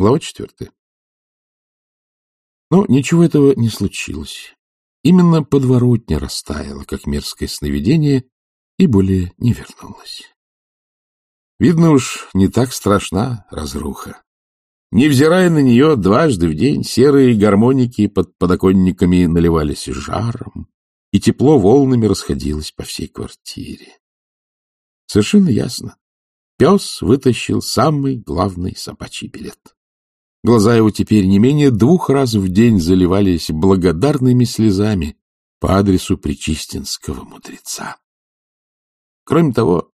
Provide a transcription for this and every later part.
Глава четвертая. Но ничего этого не случилось. Именно подворотня растаяла, как мерзкое сновидение, и более не вернулась. Видно уж, не так страшна разруха. Невзирая на нее, дважды в день серые гармоники под подоконниками наливались жаром, и тепло волнами расходилось по всей квартире. Совершенно ясно. Пес вытащил самый главный собачий билет. Глаза его теперь не менее двух раз в день заливались благодарными слезами по адресу Причистинского мудреца. Кроме того,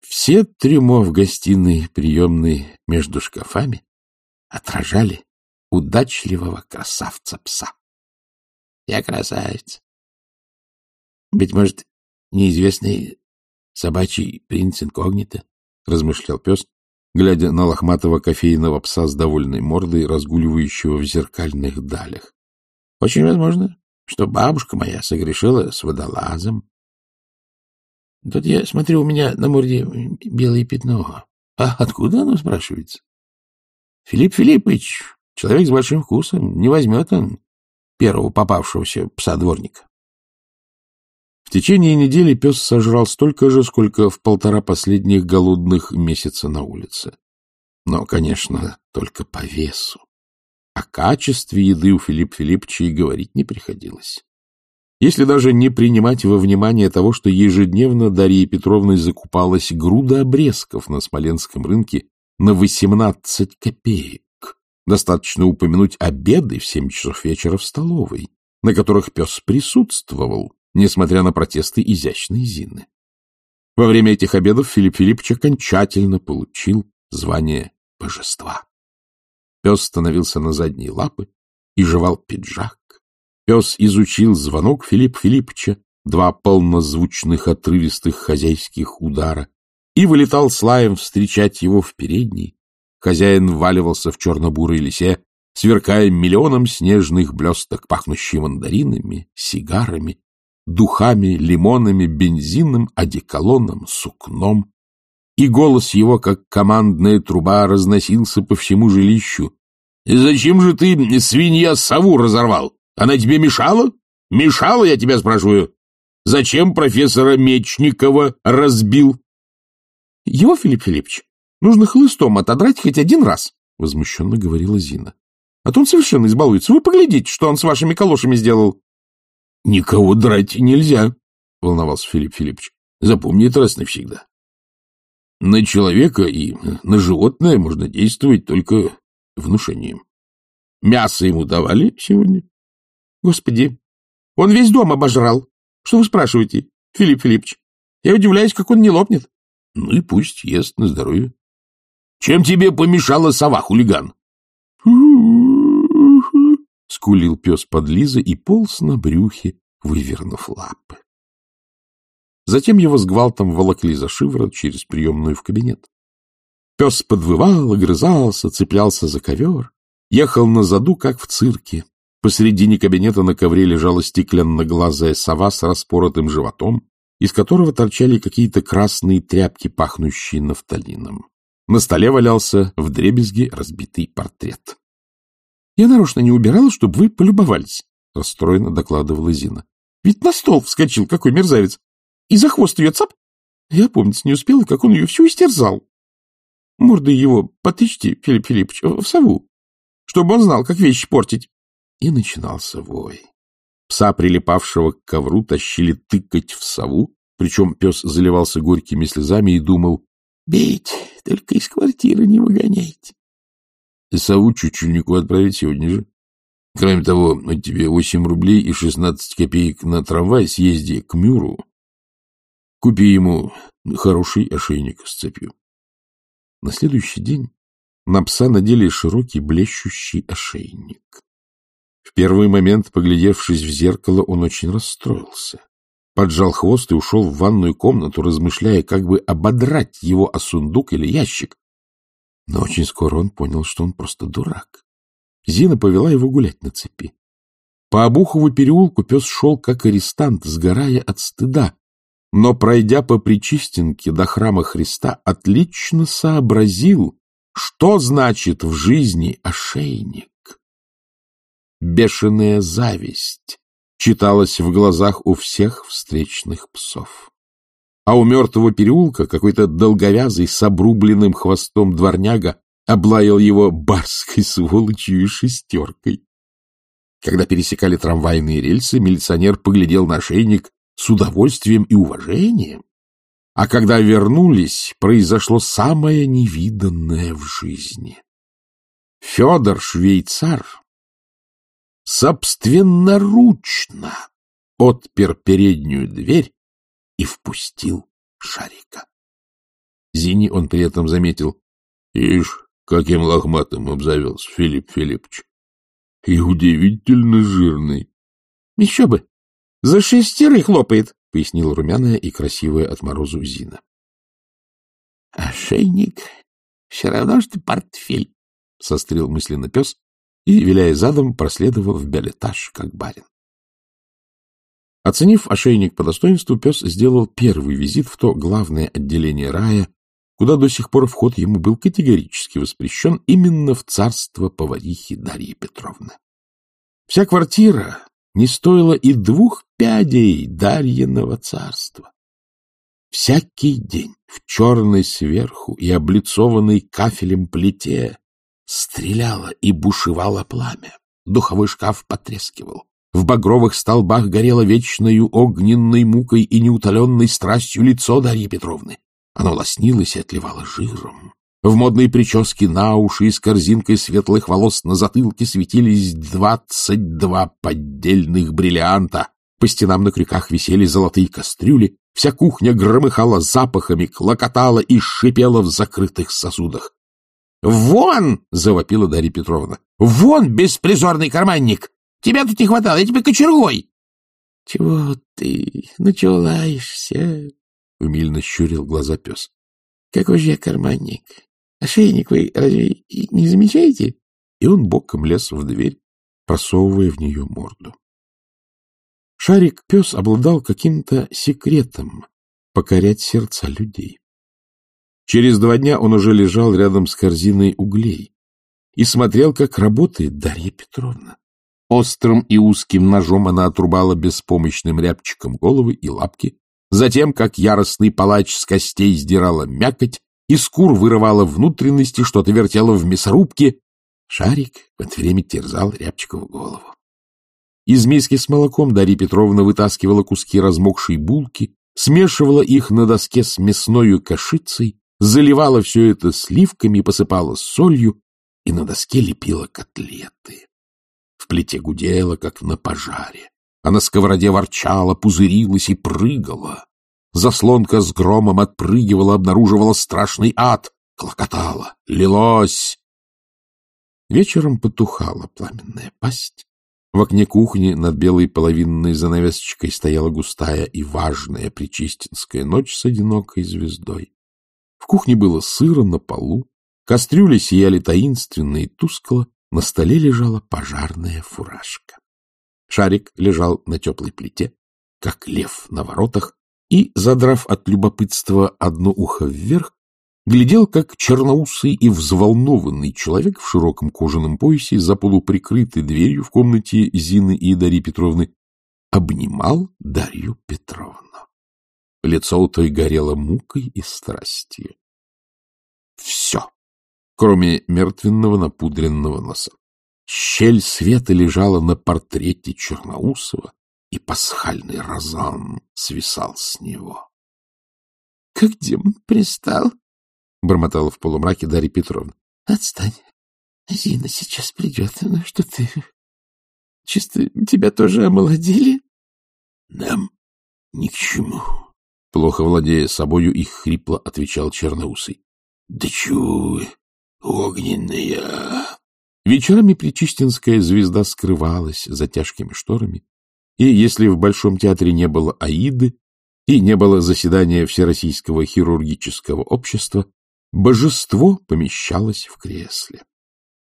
все трюмо в гостиной приемной между шкафами отражали удачливого красавца-пса. Я красавец. Быть может, неизвестный собачий принц инкогнито, — размышлял пес, глядя на лохматого кофейного пса с довольной мордой, разгуливающего в зеркальных далях. — Очень возможно, что бабушка моя согрешила с водолазом. Тут я смотрю, у меня на морде белое пятно. А откуда оно, спрашивается? Филипп Филиппович, человек с большим вкусом, не возьмет он первого попавшегося пса-дворника. В течение недели пес сожрал столько же, сколько в полтора последних голодных месяца на улице. Но, конечно, только по весу. О качестве еды у Филиппа Филипповича и говорить не приходилось. Если даже не принимать во внимание того, что ежедневно Дарья Петровна закупалась груда обрезков на Смоленском рынке на 18 копеек, достаточно упомянуть обеды в 7 часов вечера в столовой, на которых пес присутствовал, несмотря на протесты изящной Зины. Во время этих обедов Филипп Филиппович окончательно получил звание божества. Пес становился на задние лапы и жевал пиджак. Пес изучил звонок Филиппа Филипповича, два полнозвучных отрывистых хозяйских удара, и вылетал с лаем встречать его в передней. Хозяин вваливался в черно-бурой лисе, сверкая миллионом снежных блесток, пахнущих мандаринами, сигарами духами, лимонами, бензином, одеколоном, сукном. И голос его, как командная труба, разносился по всему жилищу. — Зачем же ты, свинья, сову разорвал? Она тебе мешала? Мешала, я тебя спрашиваю. Зачем профессора Мечникова разбил? — Его, Филипп Филиппович, нужно хлыстом отодрать хоть один раз, — возмущенно говорила Зина. — А то он совершенно избалуется. Вы поглядите, что он с вашими калошами сделал. — Никого драть нельзя, — волновался Филипп Филиппович. — Запомни это раз навсегда. На человека и на животное можно действовать только внушением. Мясо ему давали сегодня? — Господи, он весь дом обожрал. Что вы спрашиваете, Филипп Филиппович? Я удивляюсь, как он не лопнет. — Ну и пусть ест на здоровье. — Чем тебе помешала сова, хулиган? — скулил пес под Лизой и полз на брюхе, вывернув лапы. Затем его с гвалтом волокли за шиворот через приемную в кабинет. Пес подвывал, огрызался, цеплялся за ковер, ехал на заду, как в цирке. Посредине кабинета на ковре лежала стеклянно-глазая сова с распоротым животом, из которого торчали какие-то красные тряпки, пахнущие нафталином. На столе валялся в дребезге разбитый портрет. Я нарочно не убирала, чтобы вы полюбовались, — расстроенно докладывала Зина. — Ведь на стол вскочил какой мерзавец. И за хвост ее цап. Я помнить не успела, как он ее всю истерзал. Мордой его потычьте, Филипп Филиппович, в сову, чтобы он знал, как вещи портить. И начинался вой. Пса, прилипавшего к ковру, тащили тыкать в сову, причем пес заливался горькими слезами и думал, — Бейте, только из квартиры не выгоняйте. И сову чучельнику отправить сегодня же. Кроме того, тебе восемь рублей и шестнадцать копеек на трамвай съезди к Мюру. Купи ему хороший ошейник с цепью. На следующий день на пса надели широкий блещущий ошейник. В первый момент, поглядевшись в зеркало, он очень расстроился. Поджал хвост и ушел в ванную комнату, размышляя, как бы ободрать его о сундук или ящик, но очень скоро он понял, что он просто дурак. Зина повела его гулять на цепи. По Обухову переулку пес шел, как арестант, сгорая от стыда, но, пройдя по Причистенке до храма Христа, отлично сообразил, что значит в жизни ошейник. Бешеная зависть читалась в глазах у всех встречных псов. А у мертвого переулка какой-то долговязый с обрубленным хвостом дворняга облаял его барской сволочью и шестеркой. Когда пересекали трамвайные рельсы, милиционер поглядел на ошейник с удовольствием и уважением. А когда вернулись, произошло самое невиданное в жизни. Федор Швейцар собственноручно отпер переднюю дверь и впустил шарика. Зине он при этом заметил. — Ишь, каким лохматым обзавелся Филипп Филиппович. И удивительно жирный. — Еще бы! За шестерых хлопает, — пояснила румяная и красивая от морозу Зина. — Ошейник все равно, что портфель, — сострил мысленно пес и, виляя задом, проследовал в билетаж, как барин. Оценив ошейник по достоинству, пес сделал первый визит в то главное отделение рая, куда до сих пор вход ему был категорически воспрещен именно в царство поварихи Дарьи Петровны. Вся квартира не стоила и двух пядей Дарьиного царства. Всякий день в черной сверху и облицованной кафелем плите стреляло и бушевало пламя. Духовой шкаф потрескивал. В багровых столбах горело вечною огненной мукой и неутоленной страстью лицо Дарьи Петровны. Оно лоснилось и отливало жиром. В модной прическе на уши и с корзинкой светлых волос на затылке светились двадцать два поддельных бриллианта. По стенам на крюках висели золотые кастрюли. Вся кухня громыхала запахами, клокотала и шипела в закрытых сосудах. «Вон!» — завопила Дарья Петровна. «Вон, беспризорный карманник! Тебя тут не хватало, я тебе кочергой!» «Чего ты началаешься?» — умильно щурил глаза пес. — Какой же я карманник? Ошейник вы разве не замечаете? И он боком лез в дверь, просовывая в нее морду. Шарик-пес обладал каким-то секретом покорять сердца людей. Через два дня он уже лежал рядом с корзиной углей и смотрел, как работает Дарья Петровна. Острым и узким ножом она отрубала беспомощным рябчиком головы и лапки, Затем, как яростный палач с костей сдирала мякоть, из кур вырывала внутренности, что-то вертела в мясорубке. Шарик в это время терзал Рябчикову голову. Из миски с молоком Дарья Петровна вытаскивала куски размокшей булки, смешивала их на доске с мясною кашицей, заливала все это сливками, посыпала солью и на доске лепила котлеты. Плите гудела, как на пожаре а на сковороде ворчала, пузырилась и прыгала. Заслонка с громом отпрыгивала, обнаруживала страшный ад, клокотала, лилось. Вечером потухала пламенная пасть. В окне кухни над белой половинной занавесочкой стояла густая и важная причистинская ночь с одинокой звездой. В кухне было сыро на полу, кастрюли сияли таинственно и тускло, на столе лежала пожарная фуражка. Шарик лежал на теплой плите, как лев на воротах, и, задрав от любопытства одно ухо вверх, глядел, как черноусый и взволнованный человек в широком кожаном поясе за полуприкрытой дверью в комнате Зины и Дарьи Петровны обнимал Дарью Петровну. Лицо у той горело мукой и страстью. Кроме мертвенного напудренного носа. Щель света лежала на портрете Черноусова, и пасхальный розан свисал с него. — Как демон пристал? — бормотала в полумраке Дарья Петровна. — Отстань. Зина сейчас придет. Ну что ты? Чисто тебя тоже омолодили? — Нам ни к чему. Плохо владея собою и хрипло отвечал Черноусый. — Да чего вы, огненная! Вечерами Причистинская звезда скрывалась за тяжкими шторами, и если в Большом театре не было Аиды и не было заседания Всероссийского хирургического общества, божество помещалось в кресле.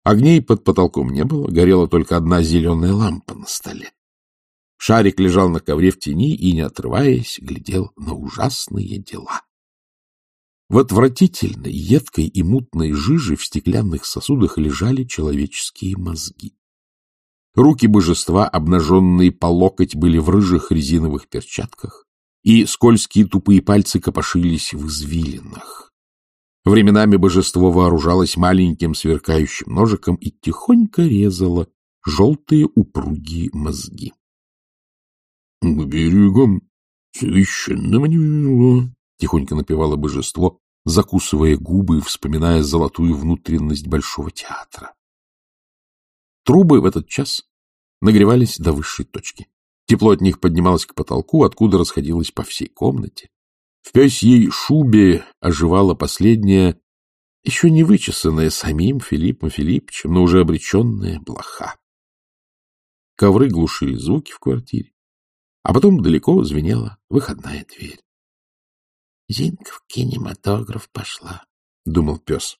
Огней под потолком не было, горела только одна зеленая лампа на столе. Шарик лежал на ковре в тени и, не отрываясь, глядел на ужасные дела. В отвратительной, едкой и мутной жиже в стеклянных сосудах лежали человеческие мозги. Руки божества, обнаженные по локоть, были в рыжих резиновых перчатках, и скользкие тупые пальцы копошились в извилинах. Временами божество вооружалось маленьким сверкающим ножиком и тихонько резало желтые упругие мозги. — К берегам священного Нила, — тихонько напевало божество, закусывая губы и вспоминая золотую внутренность Большого театра. Трубы в этот час нагревались до высшей точки. Тепло от них поднималось к потолку, откуда расходилось по всей комнате. В пёсьей шубе оживала последняя, еще не вычесанная самим Филиппом Филипповичем, но уже обреченная блоха. Ковры глушили звуки в квартире, а потом далеко звенела выходная дверь. — Зинка в кинематограф пошла, — думал пес.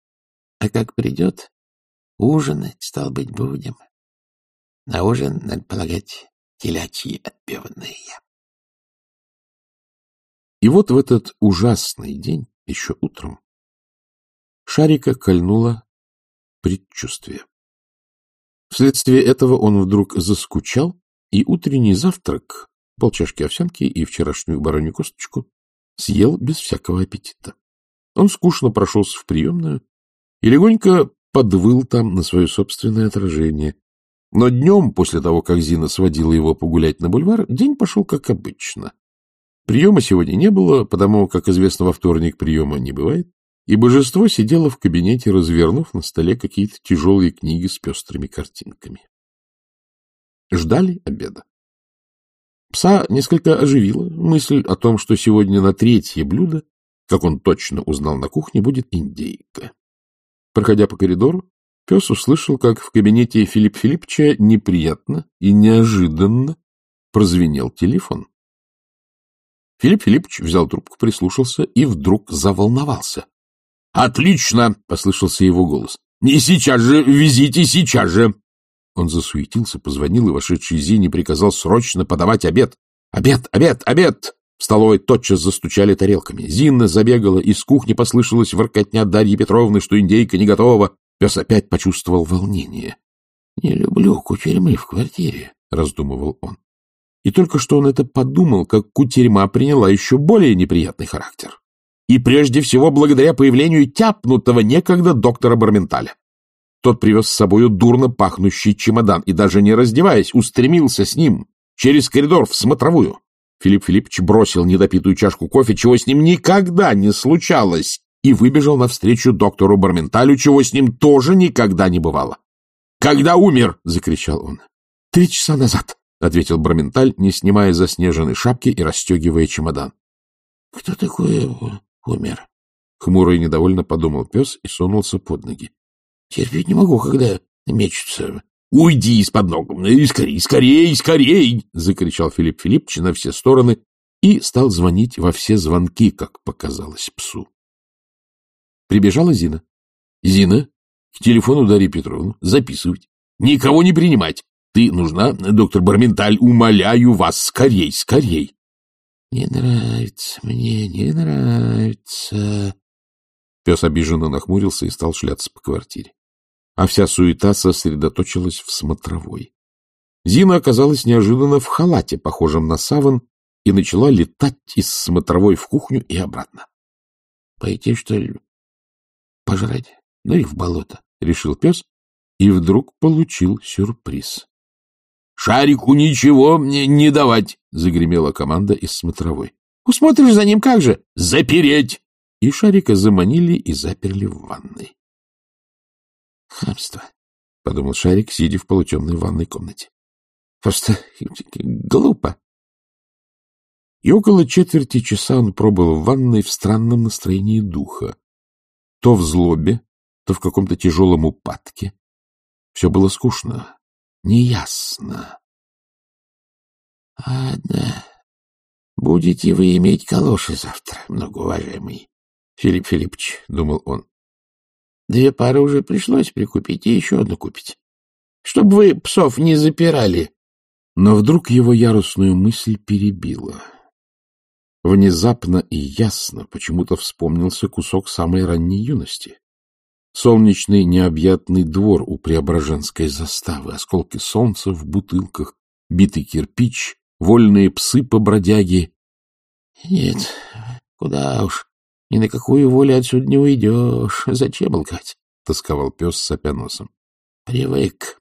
— А как придет, ужинать, стал быть, будем. На ужин, надо полагать, телячьи отпеванные. И вот в этот ужасный день, еще утром, Шарика кольнуло предчувствие. Вследствие этого он вдруг заскучал, и утренний завтрак, полчашки овсянки и вчерашнюю баранью косточку, съел без всякого аппетита. Он скучно прошелся в приемную и легонько подвыл там на свое собственное отражение. Но днем, после того, как Зина сводила его погулять на бульвар, день пошел как обычно. Приема сегодня не было, потому, как известно, во вторник приема не бывает, и божество сидело в кабинете, развернув на столе какие-то тяжелые книги с пестрыми картинками. Ждали обеда. Пса несколько оживила мысль о том, что сегодня на третье блюдо, как он точно узнал на кухне, будет индейка. Проходя по коридору, пес услышал, как в кабинете Филипп Филипповича неприятно и неожиданно прозвенел телефон. Филипп Филиппович взял трубку, прислушался и вдруг заволновался. — Отлично! — послышался его голос. — Не сейчас же, везите сейчас же! Он засуетился, позвонил и вошедший Зине приказал срочно подавать обед. «Обед! Обед! Обед!» В столовой тотчас застучали тарелками. Зинна забегала, из кухни послышалась воркотня Дарьи Петровны, что индейка не готова. Пес опять почувствовал волнение. — Не люблю кутерьмы в квартире, — раздумывал он. И только что он это подумал, как кутерьма приняла еще более неприятный характер. И прежде всего благодаря появлению тяпнутого некогда доктора Барменталя. Тот привез с собою дурно пахнущий чемодан и, даже не раздеваясь, устремился с ним через коридор в смотровую. Филипп Филиппович бросил недопитую чашку кофе, чего с ним никогда не случалось, и выбежал навстречу доктору Барменталю, чего с ним тоже никогда не бывало. «Когда умер?» — закричал он. «Три часа назад», — ответил Барменталь, не снимая заснеженной шапки и расстегивая чемодан. — Кто такой умер? — хмуро и недовольно подумал пес и сунулся под ноги. Терпеть не могу, когда мечутся. — Уйди из-под ног! Скорей, скорей, скорей! — закричал Филипп Филиппович на все стороны и стал звонить во все звонки, как показалось псу. Прибежала Зина. — Зина, к телефону Дарьи Петровны, записывать. Никого не принимать. Ты нужна, доктор Барменталь, умоляю вас, скорей, скорей. — Не нравится мне, не нравится. Пес обиженно нахмурился и стал шляться по квартире а вся суета сосредоточилась в смотровой. Зина оказалась неожиданно в халате, похожем на саван, и начала летать из смотровой в кухню и обратно. — Пойти, что ли, пожрать? Ну и в болото, — решил пес, и вдруг получил сюрприз. — Шарику ничего мне не давать, — загремела команда из смотровой. — Усмотришь за ним как же? Запереть! И Шарика заманили и заперли в ванной. Хамство, — подумал Шарик, сидя в полутемной ванной комнате. Просто глупо. И около четверти часа он пробыл в ванной в странном настроении духа. То в злобе, то в каком-то тяжелом упадке. Все было скучно, неясно. — Ладно, будете вы иметь калоши завтра, многоуважаемый Филипп Филиппович, — думал он. Две пары уже пришлось прикупить, и еще одну купить. Чтобы вы псов не запирали. Но вдруг его яростную мысль перебила. Внезапно и ясно почему-то вспомнился кусок самой ранней юности. Солнечный необъятный двор у Преображенской заставы, осколки солнца в бутылках, битый кирпич, вольные псы по бродяге. — Нет, куда уж, ни на какую волю отсюда не уйдешь. Зачем лгать? — тосковал пес с носом. — Привык.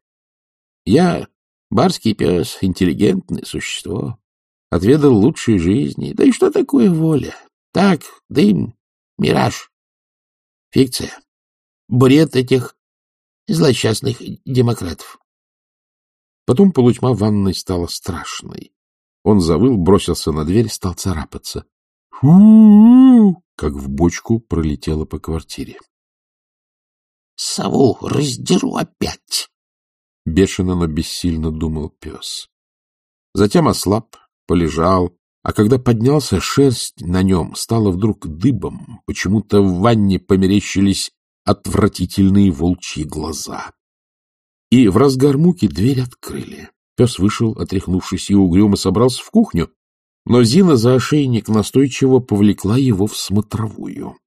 Я барский пес, интеллигентное существо. Отведал лучшей жизни. Да и что такое воля? Так, дым, мираж, фикция, бред этих злосчастных демократов. Потом полутьма в ванной стала страшной. Он завыл, бросился на дверь, стал царапаться. фу Как в бочку пролетело по квартире. — Сову раздеру опять! — бешено, но бессильно думал пес. Затем ослаб, полежал, а когда поднялся, шерсть на нем стала вдруг дыбом. Почему-то в ванне померещились отвратительные волчьи глаза. И в разгар муки дверь открыли. Пес вышел, отряхнувшись, и угрюмо собрался в кухню, но Зина за ошейник настойчиво повлекла его в смотровую.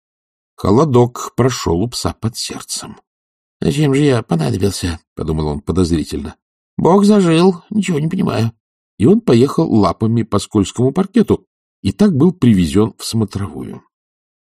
Холодок прошел у пса под сердцем. — Зачем же я понадобился? — подумал он подозрительно. — Бог зажил, ничего не понимаю и он поехал лапами по скользкому паркету и так был привезен в смотровую.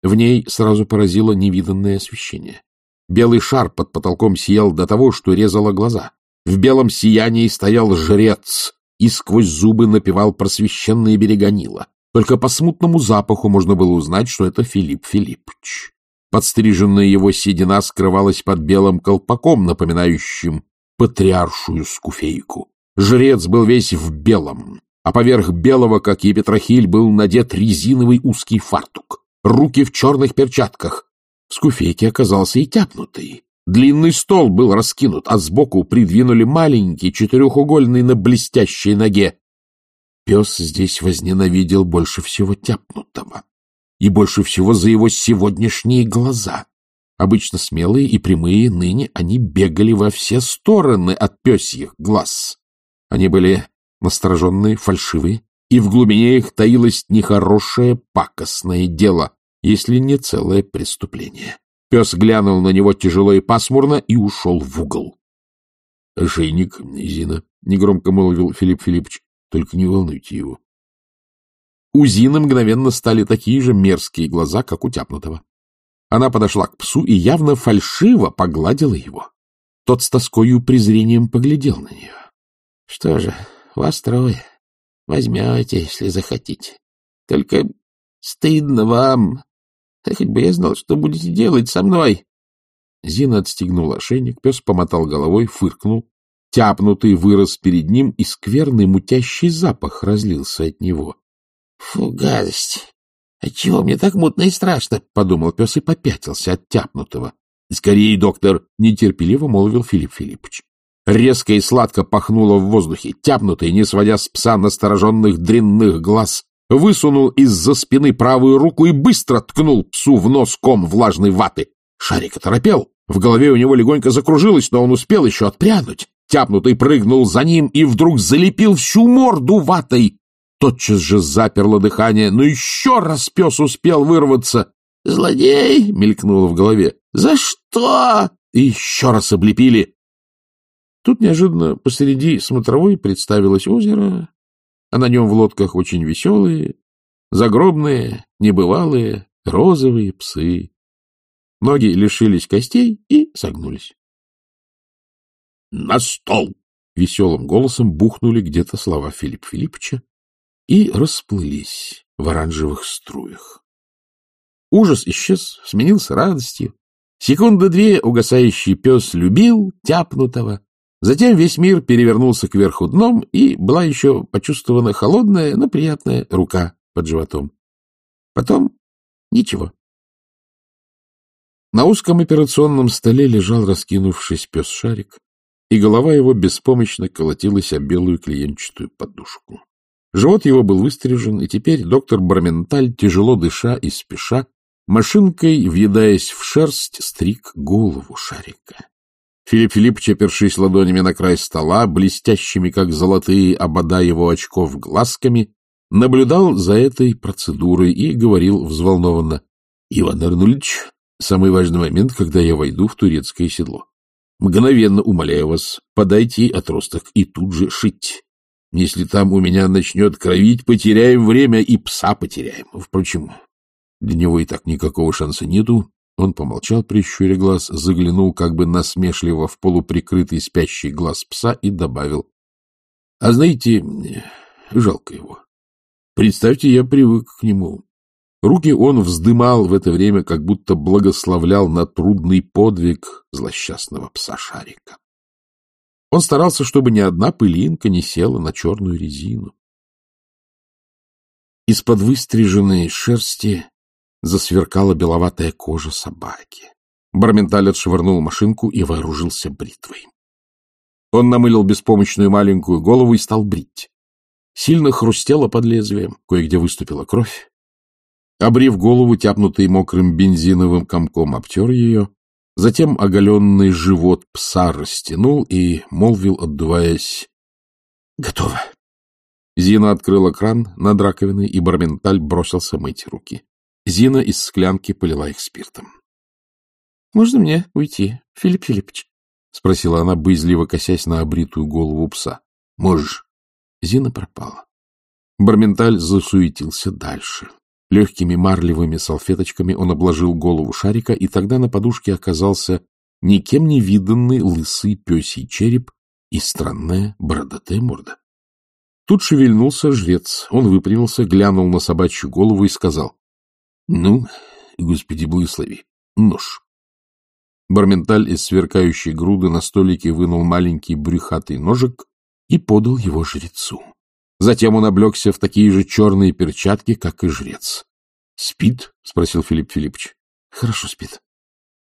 В ней сразу поразило невиданное освещение. Белый шар под потолком сиял до того, что резало глаза. В белом сиянии стоял жрец и сквозь зубы напевал просвещенные берега Нила. Только по смутному запаху можно было узнать, что это Филипп Филиппович. Подстриженная его седина скрывалась под белым колпаком, напоминающим патриаршую скуфейку. Жрец был весь в белом, а поверх белого, как и Петрохиль, был надет резиновый узкий фартук, руки в черных перчатках. В скуфейке оказался и тяпнутый. Длинный стол был раскинут, а сбоку придвинули маленький четырехугольный на блестящей ноге. Пес здесь возненавидел больше всего тяпнутого. И больше всего за его сегодняшние глаза. Обычно смелые и прямые, ныне они бегали во все стороны от пёсьих глаз. Они были настороженные, фальшивые, и в глубине их таилось нехорошее пакостное дело, если не целое преступление. Пес глянул на него тяжело и пасмурно и ушел в угол. — Ошейник, Зина, — негромко молвил Филипп Филиппович, — только не волнуйте его. У Зины мгновенно стали такие же мерзкие глаза, как у тяпнутого. Она подошла к псу и явно фальшиво погладила его. Тот с тоскою презрением поглядел на нее. Что же, вас трое. Возьмете, если захотите. Только стыдно вам. Хоть бы я знал, что будете делать со мной. Зина отстегнула ошейник, пес помотал головой, фыркнул. Тяпнутый вырос перед ним, и скверный мутящий запах разлился от него. — Фу, гадость! Отчего мне так мутно и страшно? — подумал пес и попятился от тяпнутого. — Скорее, доктор! — нетерпеливо молвил Филипп Филиппович. Резко и сладко пахнуло в воздухе. Тяпнутый, не сводя с пса настороженных дрянных глаз, высунул из-за спины правую руку и быстро ткнул псу в нос ком влажной ваты. Шарик оторопел. В голове у него легонько закружилось, но он успел еще отпрянуть. Тяпнутый прыгнул за ним и вдруг залепил всю морду ватой. Тотчас же заперло дыхание, но еще раз пес успел вырваться. «Злодей!» — мелькнуло в голове. «За что?» И еще раз облепили. Тут неожиданно посреди смотровой представилось озеро, а на нем в лодках очень веселые, загробные, небывалые, розовые псы. Ноги лишились костей и согнулись. — На стол! — веселым голосом бухнули где-то слова Филипп Филипповича и расплылись в оранжевых струях. Ужас исчез, сменился радостью. Секунды две угасающий пес любил тяпнутого, Затем весь мир перевернулся кверху дном, и была еще почувствована холодная, но приятная рука под животом. Потом ничего. На узком операционном столе лежал, раскинувшись, пес Шарик, и голова его беспомощно колотилась о белую клиентчатую подушку. Живот его был выстрижен, и теперь доктор Барменталь, тяжело дыша и спеша, машинкой, въедаясь в шерсть, стриг голову Шарика. Филипп Филиппович, опершись ладонями на край стола, блестящими, как золотые обода его очков, глазками, наблюдал за этой процедурой и говорил взволнованно. — Иван Арнольевич, самый важный момент, когда я войду в турецкое седло. Мгновенно умоляю вас, подайте отросток и тут же шить. Если там у меня начнет кровить, потеряем время и пса потеряем. Впрочем, для него и так никакого шанса нету. Он помолчал, прищуря глаз, заглянул как бы насмешливо в полуприкрытый спящий глаз пса и добавил. — А знаете, жалко его. Представьте, я привык к нему. Руки он вздымал в это время, как будто благословлял на трудный подвиг злосчастного пса Шарика. Он старался, чтобы ни одна пылинка не села на черную резину. Из-под выстриженной шерсти засверкала беловатая кожа собаки. Барменталь отшвырнул машинку и вооружился бритвой. Он намылил беспомощную маленькую голову и стал брить. Сильно хрустело под лезвием, кое-где выступила кровь. Обрив голову, тяпнутый мокрым бензиновым комком, обтер ее, затем оголенный живот пса растянул и молвил, отдуваясь, — Готово. Зина открыла кран над раковиной, и Барменталь бросился мыть руки. Зина из склянки полила их спиртом. — Можно мне уйти, Филипп Филиппович? — спросила она, боязливо косясь на обритую голову пса. — Можешь. Зина пропала. Барменталь засуетился дальше. Легкими марлевыми салфеточками он обложил голову шарика, и тогда на подушке оказался никем не виданный лысый песий череп и странная бородатая морда. Тут шевельнулся жрец. Он выпрямился, глянул на собачью голову и сказал. — Ну, господи, благослови, нож. Барменталь из сверкающей груды на столике вынул маленький брюхатый ножик и подал его жрецу. Затем он облегся в такие же черные перчатки, как и жрец. — Спит? — спросил Филипп Филиппович. — Хорошо спит.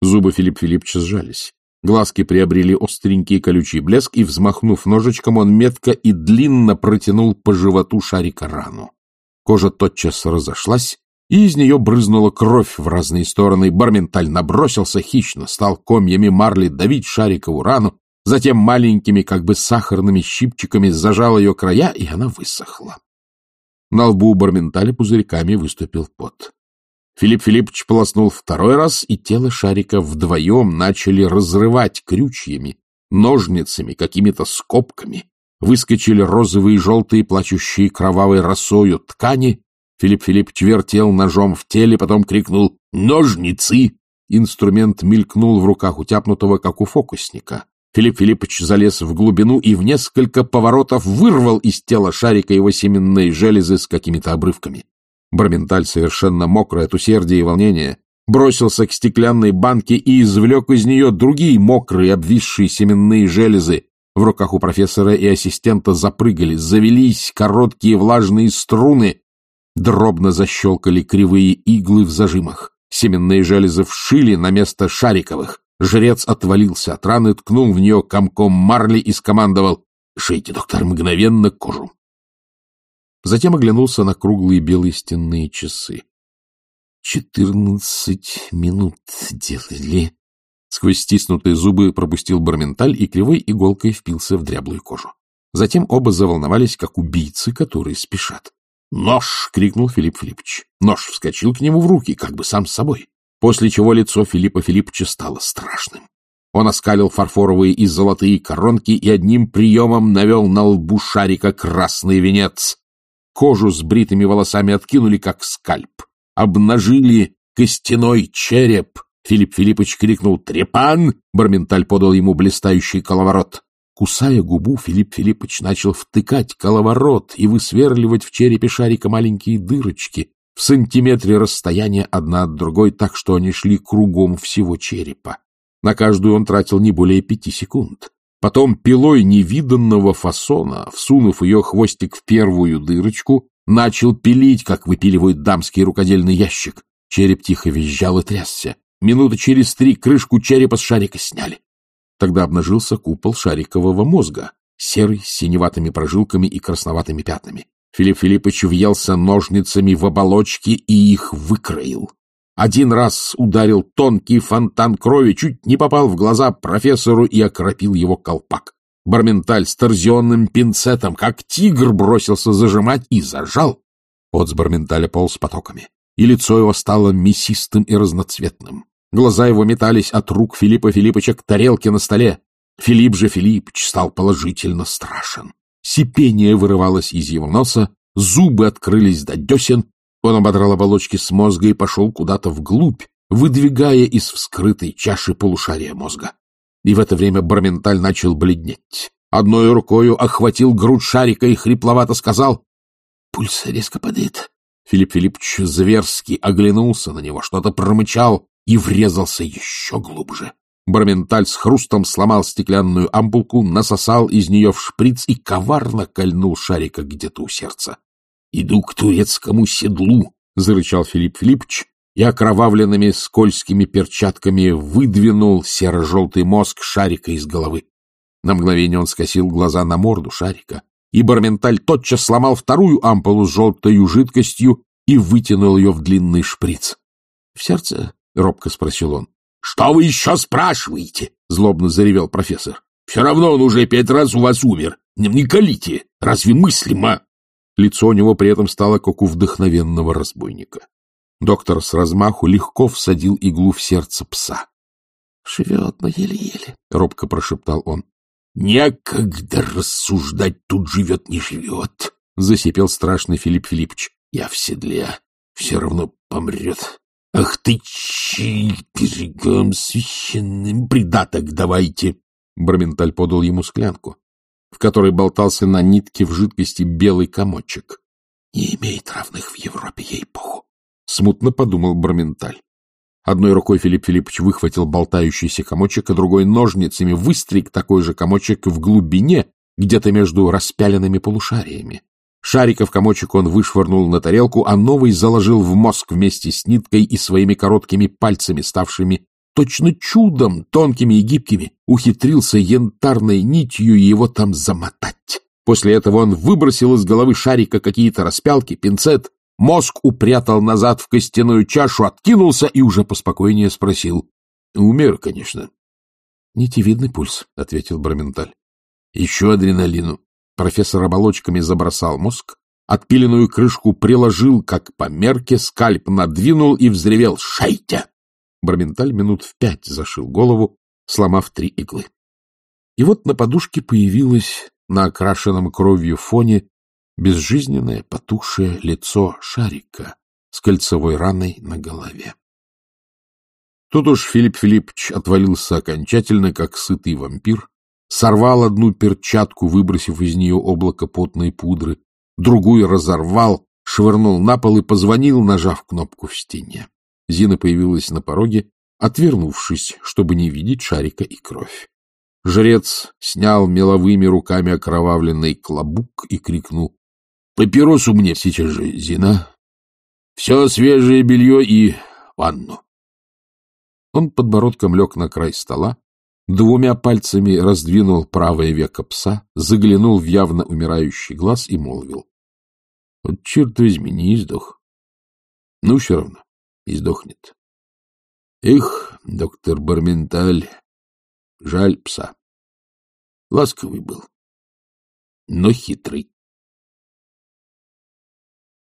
Зубы Филипп Филипповича сжались. Глазки приобрели остренький колючий блеск, и, взмахнув ножичком, он метко и длинно протянул по животу шарика рану. Кожа тотчас разошлась, и из нее брызнула кровь в разные стороны. Барменталь набросился хищно, стал комьями марли давить шарикову рану, затем маленькими, как бы сахарными щипчиками зажал ее края, и она высохла. На лбу Барменталя пузырьками выступил пот. Филипп Филиппович полоснул второй раз, и тело шарика вдвоем начали разрывать крючьями, ножницами, какими-то скобками. Выскочили розовые и желтые, плачущие кровавой росою ткани. Филипп Филиппович вертел ножом в теле, потом крикнул «Ножницы!». Инструмент мелькнул в руках утяпнутого, как у фокусника. Филипп Филиппович залез в глубину и в несколько поворотов вырвал из тела шарика его семенные железы с какими-то обрывками. Барменталь, совершенно мокрый от усердия и волнения, бросился к стеклянной банке и извлек из нее другие мокрые, обвисшие семенные железы. В руках у профессора и ассистента запрыгали, завелись короткие влажные струны, дробно защелкали кривые иглы в зажимах. Семенные железы вшили на место шариковых. Жрец отвалился от раны, ткнул в нее комком марли и скомандовал «Шейте, доктор, мгновенно кожу». Затем оглянулся на круглые белые стенные часы. «Четырнадцать минут делали». Сквозь стиснутые зубы пропустил барменталь и кривой иголкой впился в дряблую кожу. Затем оба заволновались, как убийцы, которые спешат. «Нож!» — крикнул Филипп Филиппович. Нож вскочил к нему в руки, как бы сам с собой после чего лицо Филиппа Филипповича стало страшным. Он оскалил фарфоровые и золотые коронки и одним приемом навел на лбу шарика красный венец. Кожу с бритыми волосами откинули, как скальп. Обнажили костяной череп. Филипп Филиппович крикнул «Трепан!» Барменталь подал ему блистающий коловорот. Кусая губу, Филипп Филиппович начал втыкать коловорот и высверливать в черепе шарика маленькие дырочки, в сантиметре расстояния одна от другой, так что они шли кругом всего черепа. На каждую он тратил не более пяти секунд. Потом пилой невиданного фасона, всунув ее хвостик в первую дырочку, начал пилить, как выпиливают дамский рукодельный ящик. Череп тихо визжал и трясся. Минуты через три крышку черепа с шарика сняли. Тогда обнажился купол шарикового мозга, серый, с синеватыми прожилками и красноватыми пятнами. Филипп Филиппович въелся ножницами в оболочки и их выкроил. Один раз ударил тонкий фонтан крови, чуть не попал в глаза профессору и окропил его колпак. Барменталь с торзионным пинцетом, как тигр, бросился зажимать и зажал. От с Барменталя полз потоками, и лицо его стало мясистым и разноцветным. Глаза его метались от рук Филиппа Филиппыча к тарелке на столе. Филипп же Филиппыч стал положительно страшен. Сипение вырывалось из его носа, зубы открылись до десен, он ободрал оболочки с мозга и пошел куда-то вглубь, выдвигая из вскрытой чаши полушария мозга. И в это время Барменталь начал бледнеть. Одной рукою охватил грудь шарика и хрипловато сказал «Пульс резко падает». Филипп Филиппович зверски оглянулся на него, что-то промычал и врезался еще глубже. Барменталь с хрустом сломал стеклянную ампулку, насосал из нее в шприц и коварно кольнул шарика где-то у сердца. — Иду к турецкому седлу, — зарычал Филипп Филиппович, и окровавленными скользкими перчатками выдвинул серо-желтый мозг шарика из головы. На мгновение он скосил глаза на морду шарика, и Барменталь тотчас сломал вторую ампулу с желтой жидкостью и вытянул ее в длинный шприц. — В сердце? — робко спросил он. — Что вы еще спрашиваете? — злобно заревел профессор. — Все равно он уже пять раз у вас умер. Не колите. Разве мыслимо? Лицо у него при этом стало, как у вдохновенного разбойника. Доктор с размаху легко всадил иглу в сердце пса. — Живет, но еле-еле, — робко прошептал он. — Некогда рассуждать, тут живет, не живет, — засипел страшный Филипп Филиппович. — Я в седле, все равно помрет. Ах ты, чей берегом священным придаток давайте! Барменталь подал ему склянку, в которой болтался на нитке в жидкости белый комочек. — Не имеет равных в Европе, ей-богу! — смутно подумал Барменталь. Одной рукой Филипп Филиппович выхватил болтающийся комочек, а другой ножницами выстриг такой же комочек в глубине, где-то между распяленными полушариями. Шариков комочек он вышвырнул на тарелку, а новый заложил в мозг вместе с ниткой и своими короткими пальцами, ставшими точно чудом, тонкими и гибкими, ухитрился янтарной нитью его там замотать. После этого он выбросил из головы шарика какие-то распялки, пинцет, Мозг упрятал назад в костяную чашу, откинулся и уже поспокойнее спросил. — Умер, конечно. — Нитевидный пульс, — ответил Браменталь. — Еще адреналину. Профессор оболочками забросал мозг, отпиленную крышку приложил, как по мерке, скальп надвинул и взревел «Шайте!». Браменталь минут в пять зашил голову, сломав три иглы. И вот на подушке появилось на окрашенном кровью фоне безжизненное потухшее лицо шарика с кольцевой раной на голове. Тут уж Филипп Филиппович отвалился окончательно, как сытый вампир, сорвал одну перчатку, выбросив из нее облако потной пудры, другую разорвал, швырнул на пол и позвонил, нажав кнопку в стене. Зина появилась на пороге, отвернувшись, чтобы не видеть шарика и кровь. Жрец снял меловыми руками окровавленный клобук и крикнул Папиросу мне сейчас же, Зина. Все свежее белье и ванну. Он подбородком лег на край стола, двумя пальцами раздвинул правое веко пса, заглянул в явно умирающий глаз и молвил. — Вот черт возьми, не издох. Ну, все равно, издохнет. Эх, доктор Барменталь, жаль пса. Ласковый был, но хитрый.